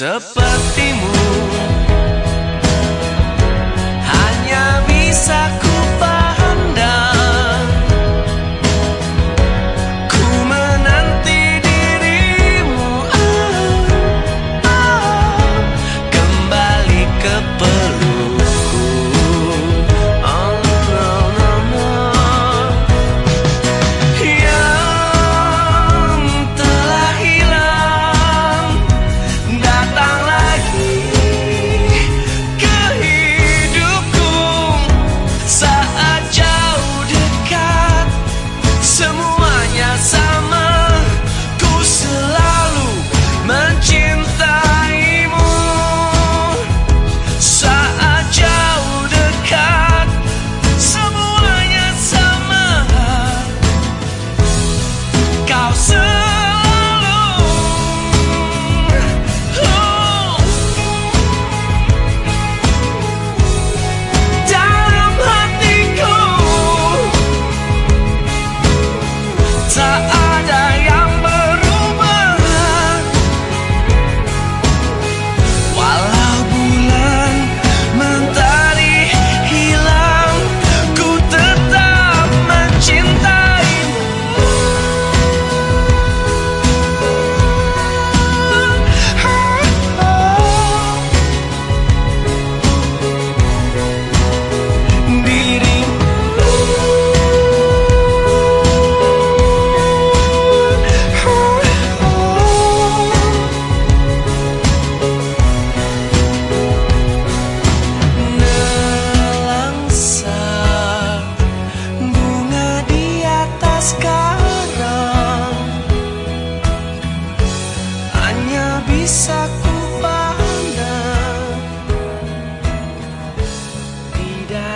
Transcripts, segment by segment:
sepertimu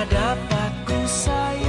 dapat ku sayang.